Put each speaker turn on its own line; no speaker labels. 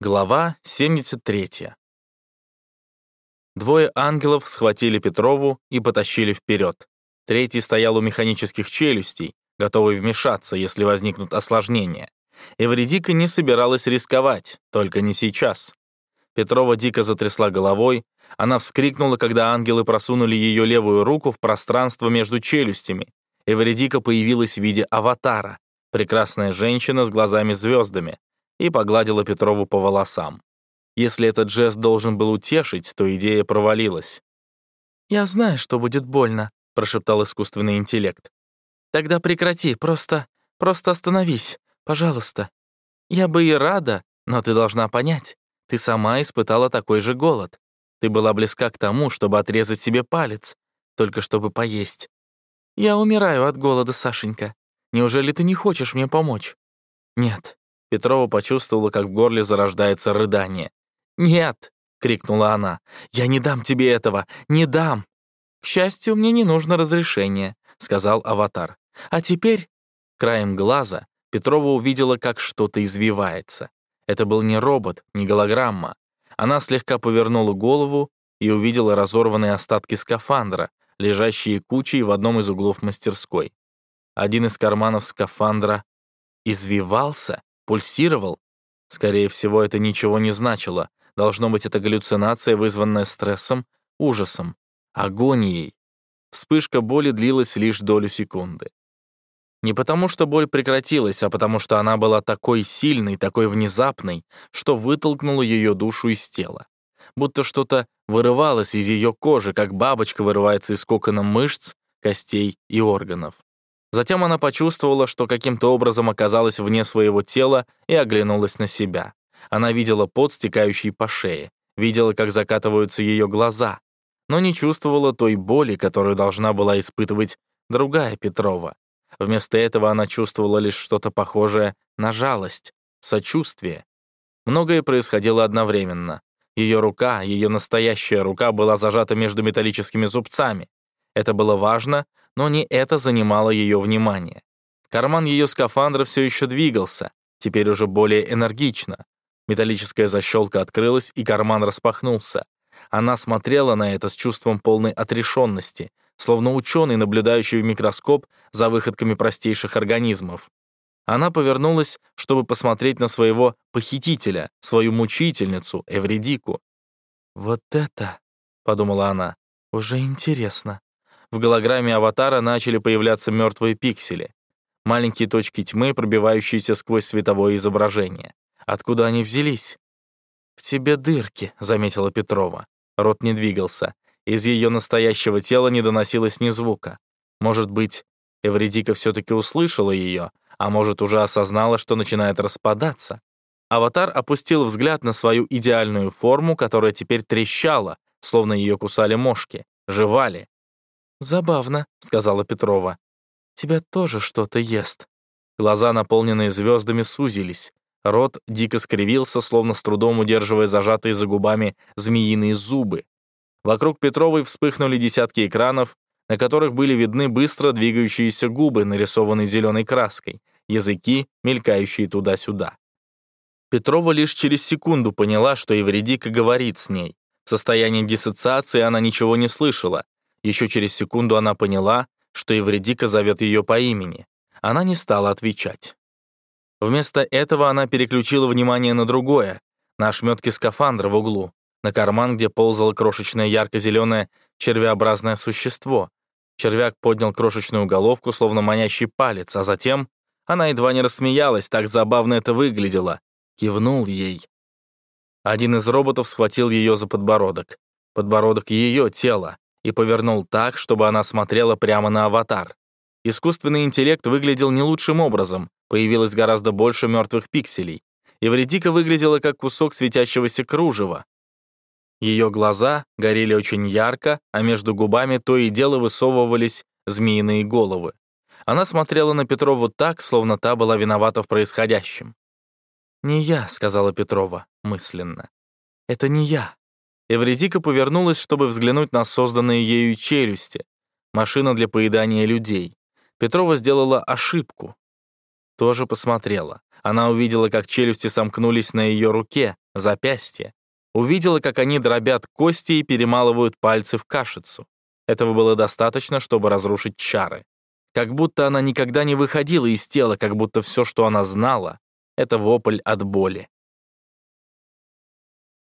Глава 73. Двое ангелов схватили Петрову и потащили вперед. Третий стоял у механических челюстей, готовый вмешаться, если возникнут осложнения. Эвредика не собиралась рисковать, только не сейчас. Петрова дико затрясла головой, она вскрикнула, когда ангелы просунули ее левую руку в пространство между челюстями. Эвредика появилась в виде аватара, прекрасная женщина с глазами-звездами, и погладила Петрову по волосам. Если этот жест должен был утешить, то идея провалилась. «Я знаю, что будет больно», — прошептал искусственный интеллект. «Тогда прекрати, просто... просто остановись, пожалуйста. Я бы и рада, но ты должна понять, ты сама испытала такой же голод. Ты была близка к тому, чтобы отрезать себе палец, только чтобы поесть. Я умираю от голода, Сашенька. Неужели ты не хочешь мне помочь? Нет, Петрова почувствовала, как в горле зарождается рыдание. «Нет!» — крикнула она. «Я не дам тебе этого! Не дам!» «К счастью, мне не нужно разрешение», — сказал аватар. «А теперь...» Краем глаза Петрова увидела, как что-то извивается. Это был не робот, не голограмма. Она слегка повернула голову и увидела разорванные остатки скафандра, лежащие кучей в одном из углов мастерской. Один из карманов скафандра извивался, Пульсировал? Скорее всего, это ничего не значило. Должно быть, это галлюцинация, вызванная стрессом, ужасом, агонией. Вспышка боли длилась лишь долю секунды. Не потому, что боль прекратилась, а потому, что она была такой сильной, такой внезапной, что вытолкнула ее душу из тела. Будто что-то вырывалось из ее кожи, как бабочка вырывается из кокона мышц, костей и органов. Затем она почувствовала, что каким-то образом оказалась вне своего тела и оглянулась на себя. Она видела пот, стекающий по шее, видела, как закатываются ее глаза, но не чувствовала той боли, которую должна была испытывать другая Петрова. Вместо этого она чувствовала лишь что-то похожее на жалость, сочувствие. Многое происходило одновременно. Ее рука, ее настоящая рука была зажата между металлическими зубцами. Это было важно, но не это занимало ее внимание. Карман ее скафандра все еще двигался, теперь уже более энергично. Металлическая защелка открылась, и карман распахнулся. Она смотрела на это с чувством полной отрешенности, словно ученый, наблюдающий в микроскоп за выходками простейших организмов. Она повернулась, чтобы посмотреть на своего похитителя, свою мучительницу, Эвредику. «Вот это», — подумала она, — «уже интересно» в голограмме аватара начали появляться мертвые пиксели. Маленькие точки тьмы, пробивающиеся сквозь световое изображение. Откуда они взялись? «В тебе дырки», — заметила Петрова. Рот не двигался. Из ее настоящего тела не доносилось ни звука. Может быть, Эвредика все-таки услышала ее, а может, уже осознала, что начинает распадаться. Аватар опустил взгляд на свою идеальную форму, которая теперь трещала, словно ее кусали мошки, жевали. «Забавно», — сказала Петрова. «Тебя тоже что-то ест». Глаза, наполненные звездами, сузились. Рот дико скривился, словно с трудом удерживая зажатые за губами змеиные зубы. Вокруг Петровой вспыхнули десятки экранов, на которых были видны быстро двигающиеся губы, нарисованные зеленой краской, языки, мелькающие туда-сюда. Петрова лишь через секунду поняла, что Евредика говорит с ней. В состоянии диссоциации она ничего не слышала, еще через секунду она поняла, что Евредика зовет ее по имени. Она не стала отвечать. Вместо этого она переключила внимание на другое, на ошметки скафандра в углу, на карман, где ползало крошечное ярко-зеленое червеобразное существо. Червяк поднял крошечную головку, словно манящий палец, а затем она едва не рассмеялась, так забавно это выглядело. Кивнул ей. Один из роботов схватил ее за подбородок. Подбородок ее тела и повернул так, чтобы она смотрела прямо на аватар. Искусственный интеллект выглядел не лучшим образом, появилось гораздо больше мертвых пикселей. Евредика выглядела как кусок светящегося кружева. Ее глаза горели очень ярко, а между губами то и дело высовывались змеиные головы. Она смотрела на Петрову так, словно та была виновата в происходящем. «Не я», — сказала Петрова мысленно. «Это не я. Эвредика повернулась, чтобы взглянуть на созданные ею челюсти. Машина для поедания людей. Петрова сделала ошибку. Тоже посмотрела. Она увидела, как челюсти сомкнулись на ее руке, запястье. Увидела, как они дробят кости и перемалывают пальцы в кашицу. Этого было достаточно, чтобы разрушить чары. Как будто она никогда не выходила из тела, как будто все, что она знала, — это вопль от боли.